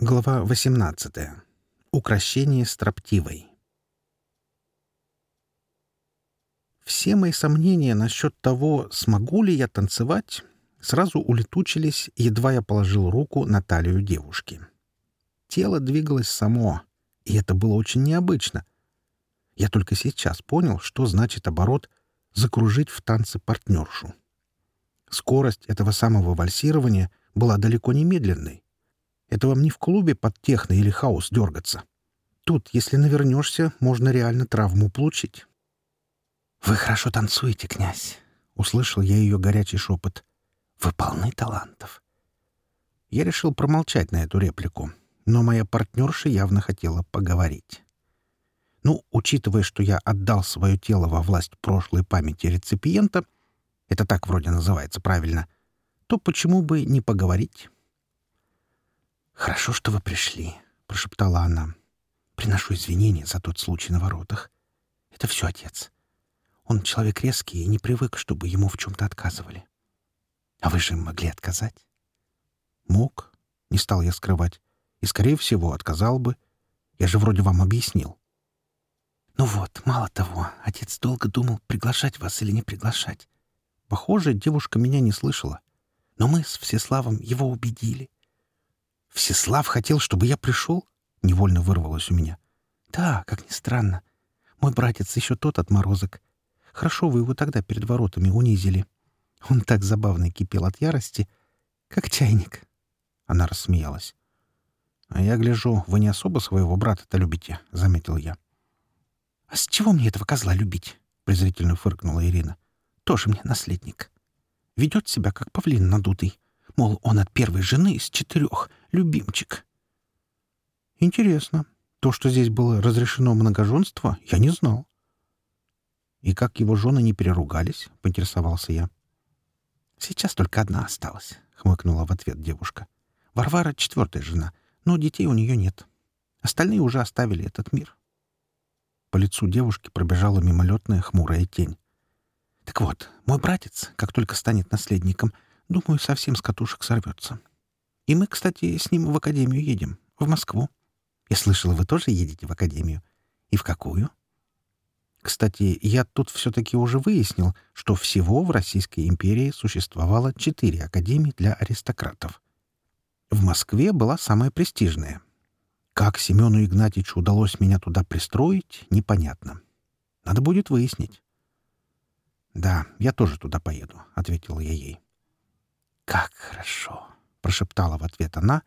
Глава 18. Укращение строптивой. Все мои сомнения насчет того, смогу ли я танцевать, сразу улетучились, едва я положил руку на талию девушки. Тело двигалось само, и это было очень необычно. Я только сейчас понял, что значит оборот «закружить в танце партнершу». Скорость этого самого вальсирования была далеко не медленной. Это вам не в клубе под техно или хаос дергаться. Тут, если навернешься, можно реально травму получить. «Вы хорошо танцуете, князь», — услышал я ее горячий шепот. «Вы полны талантов». Я решил промолчать на эту реплику, но моя партнерша явно хотела поговорить. Ну, учитывая, что я отдал свое тело во власть прошлой памяти реципиента, это так вроде называется правильно, то почему бы не поговорить? «Хорошо, что вы пришли», — прошептала она. «Приношу извинения за тот случай на воротах. Это все отец. Он человек резкий и не привык, чтобы ему в чем-то отказывали. А вы же могли отказать?» «Мог», — не стал я скрывать. «И, скорее всего, отказал бы. Я же вроде вам объяснил». «Ну вот, мало того, отец долго думал, приглашать вас или не приглашать. Похоже, девушка меня не слышала. Но мы с Всеславом его убедили. «Всеслав хотел, чтобы я пришел?» — невольно вырвалось у меня. «Да, как ни странно. Мой братец еще тот отморозок. Хорошо вы его тогда перед воротами унизили. Он так забавно кипел от ярости, как чайник». Она рассмеялась. «А я гляжу, вы не особо своего брата-то любите», — заметил я. «А с чего мне этого козла любить?» — презрительно фыркнула Ирина. «Тоже мне наследник. Ведет себя, как павлин надутый. Мол, он от первой жены из четырех, любимчик. Интересно. То, что здесь было разрешено многоженство, я не знал. И как его жены не переругались, поинтересовался я. Сейчас только одна осталась, хмыкнула в ответ девушка. Варвара — четвертая жена, но детей у нее нет. Остальные уже оставили этот мир. По лицу девушки пробежала мимолетная хмурая тень. Так вот, мой братец, как только станет наследником, Думаю, совсем с катушек сорвется. И мы, кстати, с ним в академию едем. В Москву. Я слышала, вы тоже едете в академию. И в какую? Кстати, я тут все-таки уже выяснил, что всего в Российской империи существовало четыре академии для аристократов. В Москве была самая престижная. Как Семену Игнатьичу удалось меня туда пристроить, непонятно. Надо будет выяснить. «Да, я тоже туда поеду», — ответил я ей. «Как хорошо!» — прошептала в ответ она,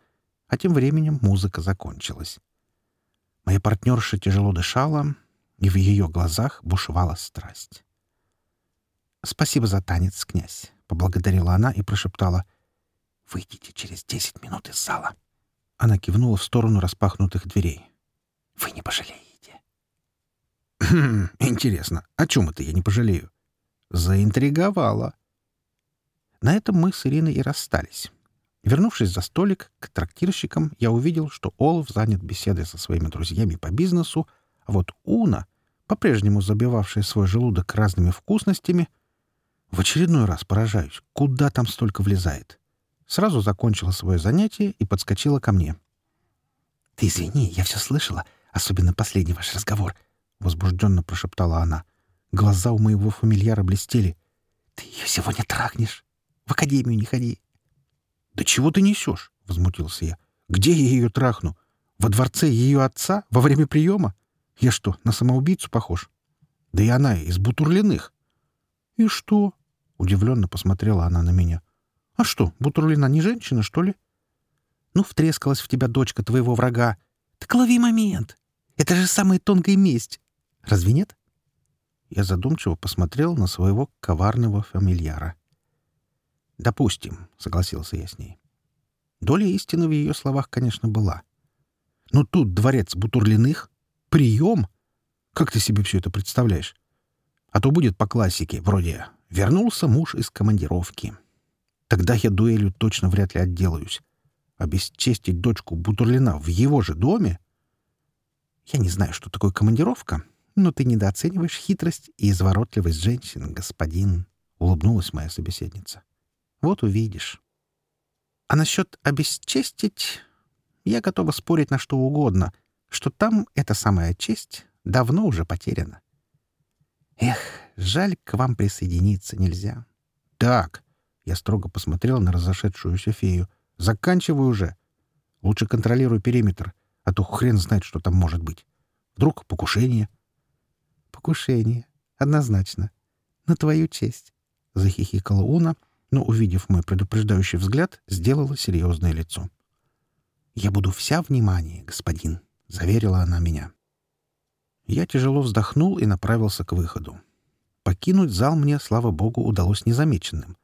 а тем временем музыка закончилась. Моя партнерша тяжело дышала, и в ее глазах бушевала страсть. «Спасибо за танец, князь», — поблагодарила она и прошептала. «Выйдите через десять минут из зала». Она кивнула в сторону распахнутых дверей. «Вы не пожалеете». «Хм, интересно, о чем это я не пожалею?» «Заинтриговала». На этом мы с Ириной и расстались. Вернувшись за столик к трактирщикам, я увидел, что Олаф занят беседой со своими друзьями по бизнесу, а вот Уна, по-прежнему забивавшая свой желудок разными вкусностями, в очередной раз поражаюсь, куда там столько влезает. Сразу закончила свое занятие и подскочила ко мне. «Ты извини, я все слышала, особенно последний ваш разговор», — возбужденно прошептала она. Глаза у моего фамильяра блестели. «Ты ее сегодня трахнешь?» В академию не ходи. — Да чего ты несешь? — возмутился я. — Где я ее трахну? Во дворце ее отца? Во время приема? Я что, на самоубийцу похож? Да и она из Бутурлиных. — И что? — удивленно посмотрела она на меня. — А что, Бутурлина не женщина, что ли? — Ну, втрескалась в тебя дочка твоего врага. Так лови момент. Это же самая тонкая месть. Разве нет? Я задумчиво посмотрел на своего коварного фамильяра. «Допустим», — согласился я с ней. Доля истины в ее словах, конечно, была. Но тут дворец Бутурлиных, прием. Как ты себе все это представляешь? А то будет по классике, вроде «вернулся муж из командировки». Тогда я дуэлью точно вряд ли отделаюсь. Обесчестить дочку Бутурлина в его же доме? Я не знаю, что такое командировка, но ты недооцениваешь хитрость и изворотливость женщин, господин, — улыбнулась моя собеседница. Вот увидишь. А насчет обесчестить... я готова спорить на что угодно, что там эта самая честь давно уже потеряна. Эх, жаль, к вам присоединиться нельзя. Так, я строго посмотрел на разошедшуюся фею. Заканчивай уже. Лучше контролируй периметр, а то хрен знает, что там может быть. Вдруг покушение? Покушение. Однозначно. На твою честь. Захихикала Уна, но, увидев мой предупреждающий взгляд, сделала серьезное лицо. «Я буду вся внимание, господин», — заверила она меня. Я тяжело вздохнул и направился к выходу. Покинуть зал мне, слава богу, удалось незамеченным.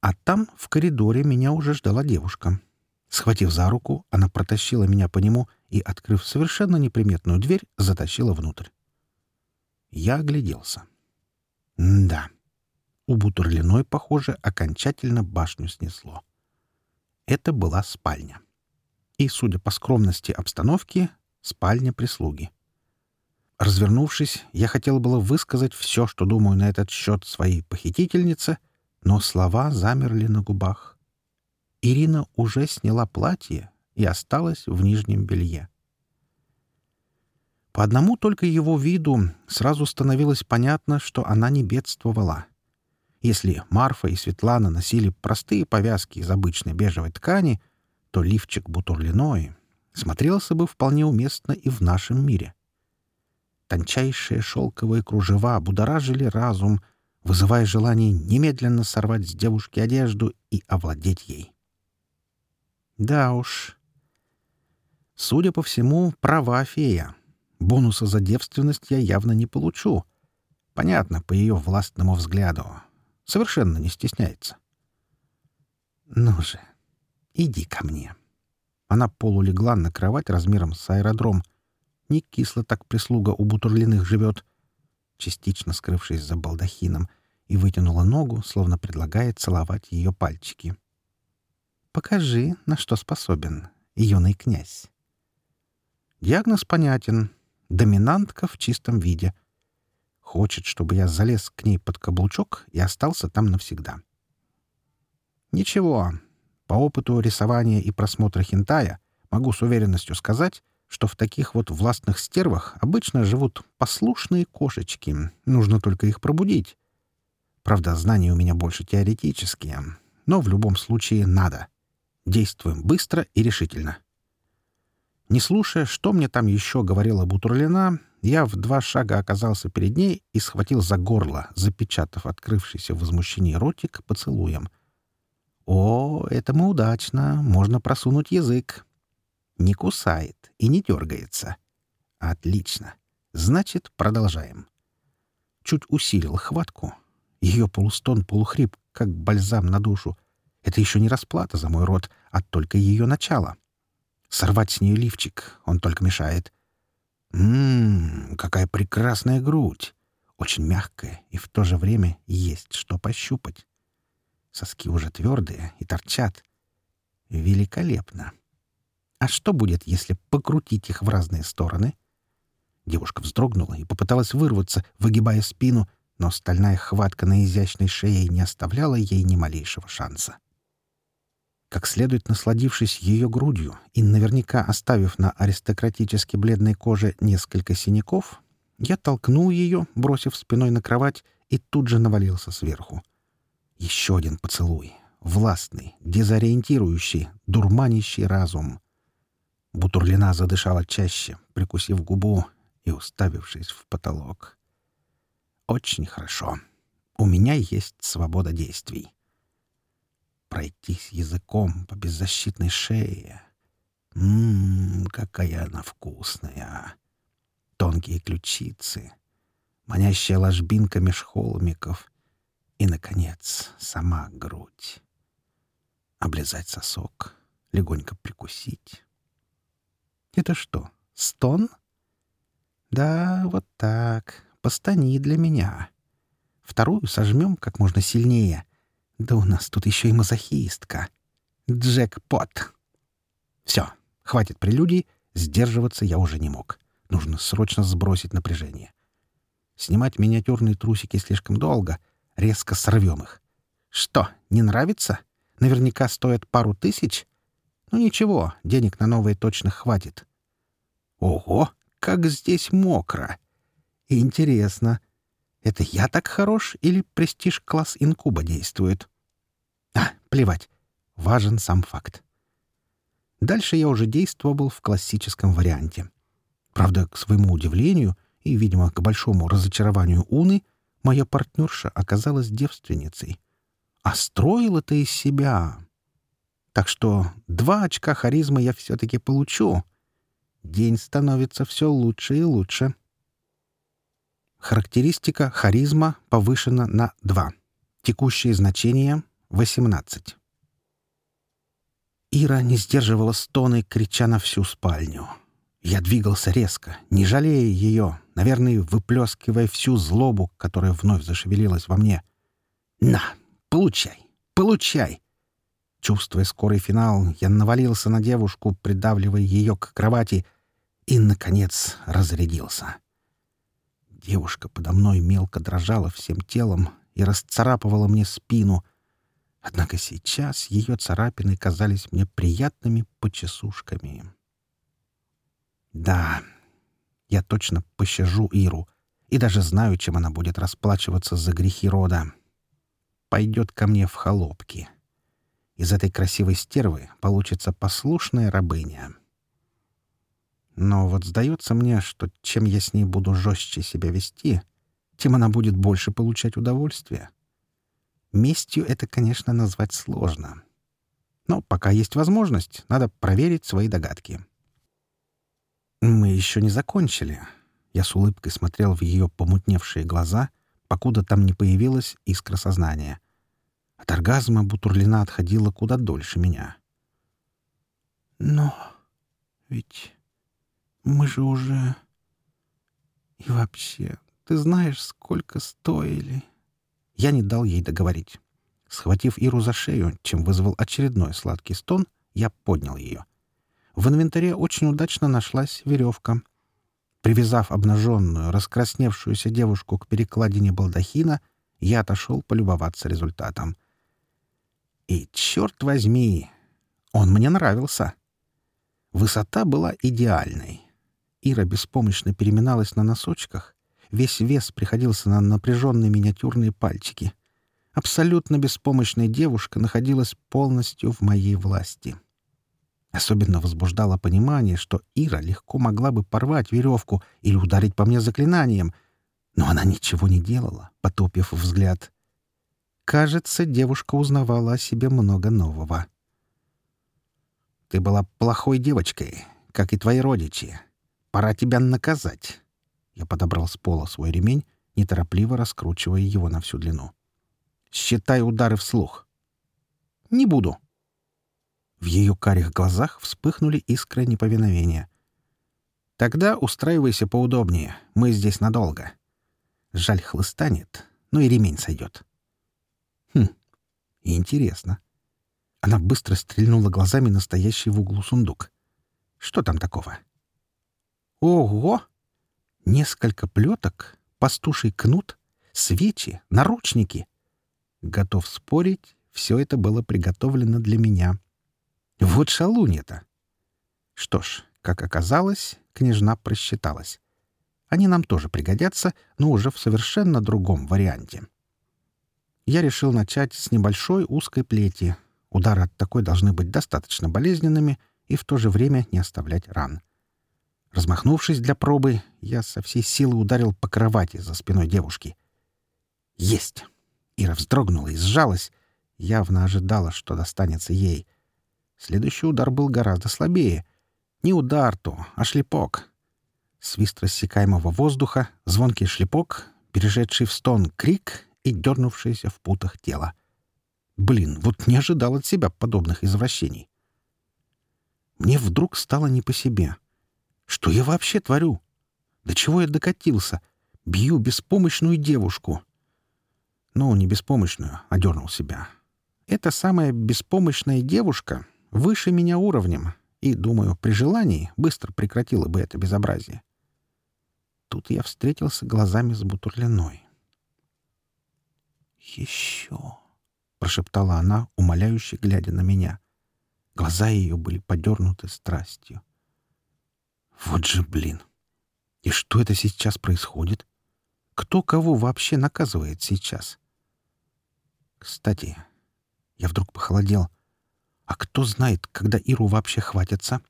А там, в коридоре, меня уже ждала девушка. Схватив за руку, она протащила меня по нему и, открыв совершенно неприметную дверь, затащила внутрь. Я огляделся. Да, у Бутурлиной, похоже, окончательно башню снесло. Это была спальня. И, судя по скромности обстановки, спальня прислуги. Развернувшись, я хотел было высказать все, что думаю на этот счет своей похитительнице, но слова замерли на губах. Ирина уже сняла платье и осталась в нижнем белье. По одному только его виду сразу становилось понятно, что она не бедствовала. Если Марфа и Светлана носили простые повязки из обычной бежевой ткани, то лифчик бутурлиной смотрелся бы вполне уместно и в нашем мире. Тончайшие шелковые кружева будоражили разум, вызывая желание немедленно сорвать с девушки одежду и овладеть ей. Да уж. Судя по всему, права фея. Бонуса за девственность я явно не получу. Понятно, по ее властному взгляду. Совершенно не стесняется. Ну же, иди ко мне. Она полулегла на кровать размером с аэродром — не кисло так прислуга у Бутурлиных живет, частично скрывшись за балдахином, и вытянула ногу, словно предлагая целовать ее пальчики. «Покажи, на что способен, юный князь». Диагноз понятен. Доминантка в чистом виде. Хочет, чтобы я залез к ней под каблучок и остался там навсегда. Ничего. По опыту рисования и просмотра хентая могу с уверенностью сказать, что в таких вот властных стервах обычно живут послушные кошечки. Нужно только их пробудить. Правда, знания у меня больше теоретические, но в любом случае надо. Действуем быстро и решительно. Не слушая, что мне там еще говорила Бутурлина, я в два шага оказался перед ней и схватил за горло, запечатав открывшийся в возмущении ротик поцелуем. «О, это мы удачно. Можно просунуть язык. Не кусает и не дергается. Отлично. Значит, продолжаем. Чуть усилил хватку. Ее полустон-полухрип, как бальзам на душу. Это еще не расплата за мой рот, а только ее начало. Сорвать с нее лифчик, он только мешает. Ммм, какая прекрасная грудь. Очень мягкая, и в то же время есть что пощупать. Соски уже твердые и торчат. Великолепно. А что будет, если покрутить их в разные стороны? Девушка вздрогнула и попыталась вырваться, выгибая спину, но стальная хватка на изящной шее не оставляла ей ни малейшего шанса. Как следует насладившись ее грудью и наверняка оставив на аристократически бледной коже несколько синяков, я толкнул ее, бросив спиной на кровать, и тут же навалился сверху. Еще один поцелуй. Властный, дезориентирующий, дурманящий разум. Бутурлина задышала чаще, прикусив губу и уставившись в потолок. «Очень хорошо. У меня есть свобода действий. Пройтись языком по беззащитной шее. Ммм, какая она вкусная. Тонкие ключицы, манящая ложбинка меж холмиков и, наконец, сама грудь. Облизать сосок, легонько прикусить». Это что, стон? Да, вот так. Постани для меня. Вторую сожмем как можно сильнее. Да у нас тут еще и мазохистка. Джекпот. Все, хватит прелюдий. Сдерживаться я уже не мог. Нужно срочно сбросить напряжение. Снимать миниатюрные трусики слишком долго. Резко сорвем их. Что, не нравится? Наверняка стоят пару тысяч. Ну ничего, денег на новые точно хватит. Ого, как здесь мокро! Интересно, это я так хорош или престиж-класс инкуба действует? А, плевать. Важен сам факт. Дальше я уже действовал в классическом варианте. Правда, к своему удивлению и, видимо, к большому разочарованию Уны, моя партнерша оказалась девственницей. А строила-то из себя. Так что два очка харизмы я все-таки получу. День становится все лучше и лучше. Характеристика харизма повышена на 2. Текущее значение — 18. Ира не сдерживала стоны, крича на всю спальню. Я двигался резко, не жалея ее, наверное, выплескивая всю злобу, которая вновь зашевелилась во мне. «На, получай, получай!» Чувствуя скорый финал, я навалился на девушку, придавливая ее к кровати, и, наконец, разрядился. Девушка подо мной мелко дрожала всем телом и расцарапывала мне спину. Однако сейчас ее царапины казались мне приятными почесушками. Да, я точно пощажу Иру и даже знаю, чем она будет расплачиваться за грехи рода. Пойдет ко мне в холопки. Из этой красивой стервы получится послушная рабыня. Но вот сдается мне, что чем я с ней буду жестче себя вести, тем она будет больше получать удовольствие. Местью это, конечно, назвать сложно. Но пока есть возможность, надо проверить свои догадки. Мы еще не закончили. Я с улыбкой смотрел в ее помутневшие глаза, покуда там не появилась искра сознания. От оргазма Бутурлина отходила куда дольше меня. «Но ведь мы же уже... И вообще, ты знаешь, сколько стоили?» Я не дал ей договорить. Схватив Иру за шею, чем вызвал очередной сладкий стон, я поднял ее. В инвентаре очень удачно нашлась веревка. Привязав обнаженную, раскрасневшуюся девушку к перекладине балдахина, я отошел полюбоваться результатом. И, черт возьми, он мне нравился. Высота была идеальной. Ира беспомощно переминалась на носочках. Весь вес приходился на напряженные миниатюрные пальчики. Абсолютно беспомощная девушка находилась полностью в моей власти. Особенно возбуждало понимание, что Ира легко могла бы порвать веревку или ударить по мне заклинанием, но она ничего не делала, потупив взгляд. Кажется, девушка узнавала о себе много нового. «Ты была плохой девочкой, как и твои родичи», Пора тебя наказать. Я подобрал с пола свой ремень, неторопливо раскручивая его на всю длину. Считай удары вслух. Не буду. В ее карих глазах вспыхнули искры неповиновения. Тогда устраивайся поудобнее. Мы здесь надолго. Жаль, хлыста нет, но и ремень сойдет. Хм, интересно. Она быстро стрельнула глазами настоящий в углу сундук. Что там такого? — Ого! Несколько плеток, пастуший кнут, свечи, наручники. Готов спорить, все это было приготовлено для меня. Вот шалунья-то! Что ж, как оказалось, княжна просчиталась. Они нам тоже пригодятся, но уже в совершенно другом варианте. Я решил начать с небольшой узкой плети. Удары от такой должны быть достаточно болезненными и в то же время не оставлять ран. Размахнувшись для пробы, я со всей силы ударил по кровати за спиной девушки. «Есть!» Ира вздрогнула и сжалась. Явно ожидала, что достанется ей. Следующий удар был гораздо слабее. Не удар то, а шлепок. Свист рассекаемого воздуха, звонкий шлепок, перешедший в стон крик и дернувшееся в путах тело. Блин, вот не ожидал от себя подобных извращений. Мне вдруг стало не по себе — что я вообще творю? До чего я докатился? Бью беспомощную девушку. Ну, не беспомощную, а дернул себя. Эта самая беспомощная девушка выше меня уровнем, и, думаю, при желании быстро прекратила бы это безобразие. Тут я встретился глазами с Бутурлиной. «Еще!» — прошептала она, умоляюще глядя на меня. Глаза ее были подернуты страстью. Вот же блин! И что это сейчас происходит? Кто кого вообще наказывает сейчас? Кстати, я вдруг похолодел. А кто знает, когда Иру вообще хватятся?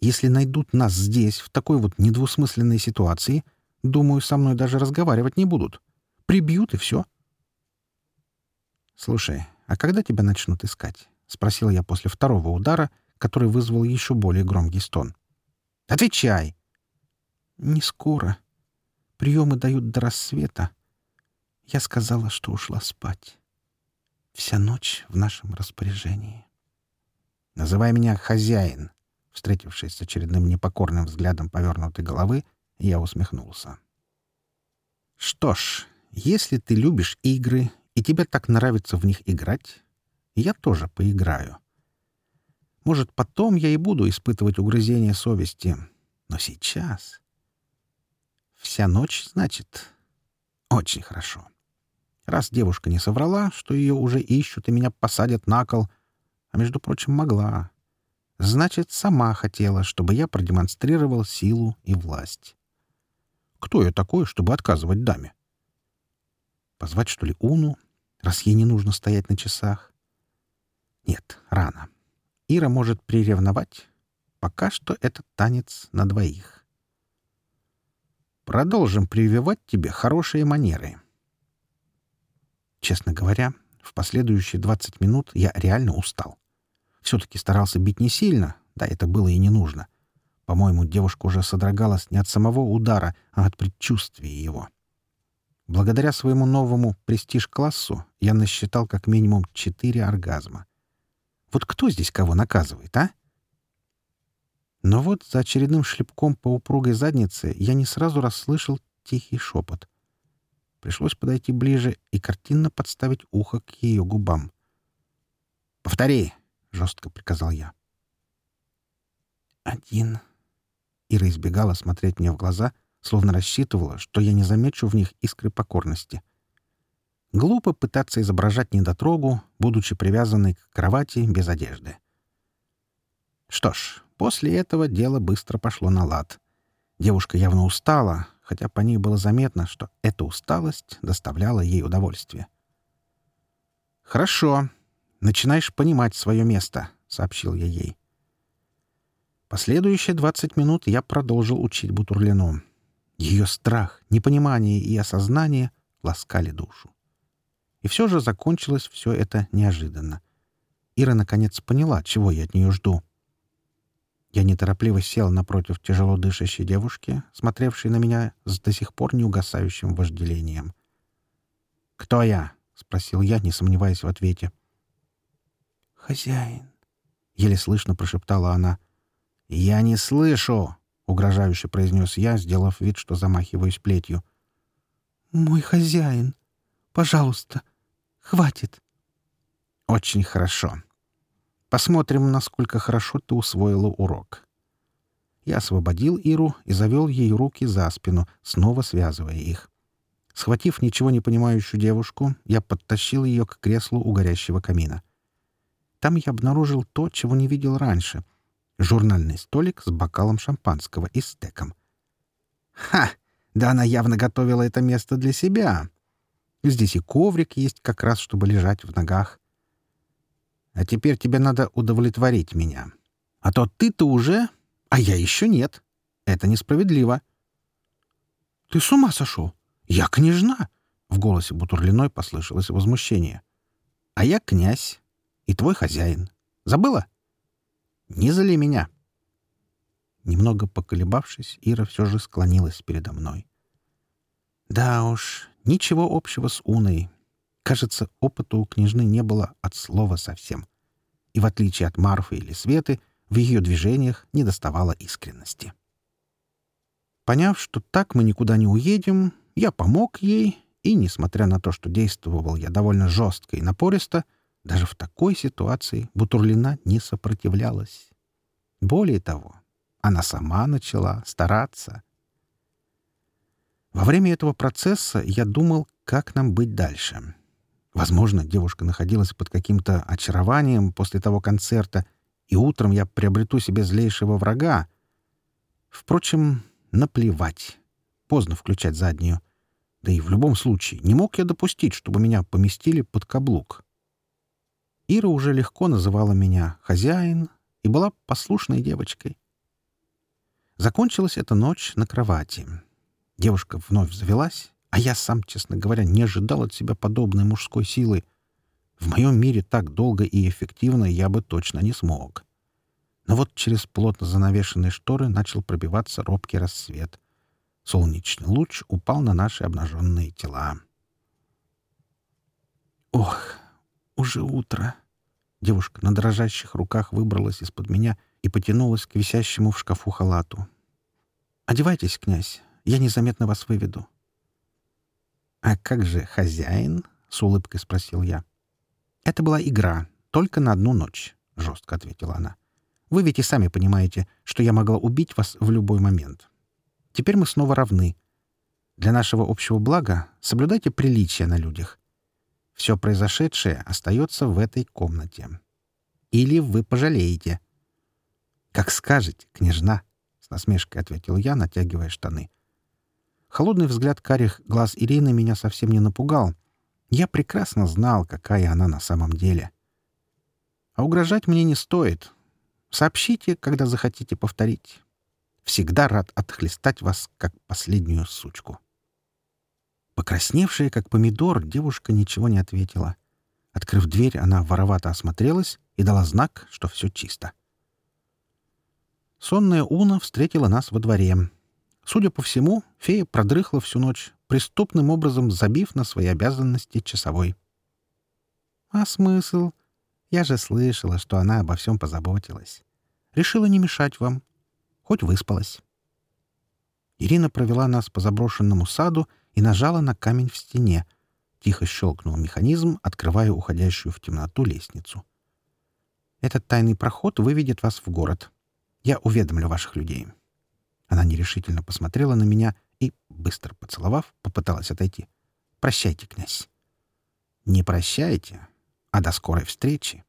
Если найдут нас здесь, в такой вот недвусмысленной ситуации, думаю, со мной даже разговаривать не будут. Прибьют и все. «Слушай, а когда тебя начнут искать?» — спросил я после второго удара, который вызвал еще более громкий стон. «Отвечай!» «Не скоро. Приемы дают до рассвета. Я сказала, что ушла спать. Вся ночь в нашем распоряжении». «Называй меня хозяин», Встретившись с очередным непокорным взглядом повернутой головы, я усмехнулся. «Что ж, если ты любишь игры и тебе так нравится в них играть, я тоже поиграю. Может, потом я и буду испытывать угрызение совести, но сейчас... Вся ночь, значит, очень хорошо. Раз девушка не соврала, что ее уже ищут и меня посадят на кол, а, между прочим, могла, Значит, сама хотела, чтобы я продемонстрировал силу и власть. Кто я такой, чтобы отказывать даме? Позвать, что ли, Уну, раз ей не нужно стоять на часах? Нет, рано. Ира может приревновать. Пока что это танец на двоих. Продолжим прививать тебе хорошие манеры. Честно говоря, в последующие 20 минут я реально устал. Все-таки старался бить не сильно, да это было и не нужно. По-моему, девушка уже содрогалась не от самого удара, а от предчувствия его. Благодаря своему новому престиж-классу я насчитал как минимум четыре оргазма. Вот кто здесь кого наказывает, а? Но вот за очередным шлепком по упругой заднице я не сразу расслышал тихий шепот. Пришлось подойти ближе и картинно подставить ухо к ее губам. «Повтори!» — жестко приказал я. «Один». Ира избегала смотреть мне в глаза, словно рассчитывала, что я не замечу в них искры покорности. Глупо пытаться изображать недотрогу, будучи привязанной к кровати без одежды. Что ж, после этого дело быстро пошло на лад. Девушка явно устала, хотя по ней было заметно, что эта усталость доставляла ей удовольствие. «Хорошо», начинаешь понимать свое место», — сообщил я ей. Последующие двадцать минут я продолжил учить Бутурлину. Ее страх, непонимание и осознание ласкали душу. И все же закончилось все это неожиданно. Ира наконец поняла, чего я от нее жду. Я неторопливо сел напротив тяжело дышащей девушки, смотревшей на меня с до сих пор неугасающим вожделением. «Кто я?» — спросил я, не сомневаясь в ответе. «Хозяин!» — еле слышно прошептала она. «Я не слышу!» — угрожающе произнес я, сделав вид, что замахиваюсь плетью. «Мой хозяин! Пожалуйста, хватит!» «Очень хорошо. Посмотрим, насколько хорошо ты усвоила урок». Я освободил Иру и завел ей руки за спину, снова связывая их. Схватив ничего не понимающую девушку, я подтащил ее к креслу у горящего камина. Там я обнаружил то, чего не видел раньше — журнальный столик с бокалом шампанского и стеком. «Ха! Да она явно готовила это место для себя. Здесь и коврик есть как раз, чтобы лежать в ногах. А теперь тебе надо удовлетворить меня. А то ты-то уже, а я еще нет. Это несправедливо». «Ты с ума сошел? Я княжна!» В голосе Бутурлиной послышалось возмущение. «А я князь и твой хозяин. Забыла? Не зали меня. Немного поколебавшись, Ира все же склонилась передо мной. Да уж, ничего общего с Уной. Кажется, опыта у княжны не было от слова совсем. И в отличие от Марфы или Светы, в ее движениях не доставало искренности. Поняв, что так мы никуда не уедем, я помог ей, и, несмотря на то, что действовал я довольно жестко и напористо, даже в такой ситуации Бутурлина не сопротивлялась. Более того, она сама начала стараться. Во время этого процесса я думал, как нам быть дальше. Возможно, девушка находилась под каким-то очарованием после того концерта, и утром я приобрету себе злейшего врага. Впрочем, наплевать. Поздно включать заднюю. Да и в любом случае, не мог я допустить, чтобы меня поместили под каблук. Ира уже легко называла меня «хозяин» и была послушной девочкой. Закончилась эта ночь на кровати. Девушка вновь завелась, а я сам, честно говоря, не ожидал от себя подобной мужской силы. В моем мире так долго и эффективно я бы точно не смог. Но вот через плотно занавешенные шторы начал пробиваться робкий рассвет. Солнечный луч упал на наши обнаженные тела. «Ох, уже утро!» Девушка на дрожащих руках выбралась из-под меня и потянулась к висящему в шкафу халату. «Одевайтесь, князь, я незаметно вас выведу». «А как же хозяин?» — с улыбкой спросил я. «Это была игра, только на одну ночь», — жестко ответила она. «Вы ведь и сами понимаете, что я могла убить вас в любой момент. Теперь мы снова равны. Для нашего общего блага соблюдайте приличия на людях. Все произошедшее остается в этой комнате. Или вы пожалеете». «Как скажете, княжна», — с насмешкой ответил я, натягивая штаны. Холодный взгляд карих глаз Ирины меня совсем не напугал. Я прекрасно знал, какая она на самом деле. А угрожать мне не стоит. Сообщите, когда захотите повторить. Всегда рад отхлестать вас, как последнюю сучку. Покрасневшая, как помидор, девушка ничего не ответила. Открыв дверь, она воровато осмотрелась и дала знак, что все чисто. Сонная Уна встретила нас во дворе. Судя по всему, фея продрыхла всю ночь, преступным образом забив на свои обязанности часовой. А смысл? Я же слышала, что она обо всем позаботилась. Решила не мешать вам. Хоть выспалась. Ирина провела нас по заброшенному саду и нажала на камень в стене. Тихо щелкнул механизм, открывая уходящую в темноту лестницу. Этот тайный проход выведет вас в город. Я уведомлю ваших людей. Она нерешительно посмотрела на меня и, быстро поцеловав, попыталась отойти. «Прощайте, князь». «Не прощайте, а до скорой встречи».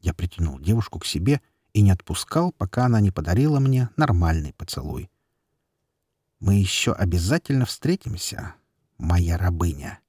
Я притянул девушку к себе и не отпускал, пока она не подарила мне нормальный поцелуй. «Мы еще обязательно встретимся, моя рабыня».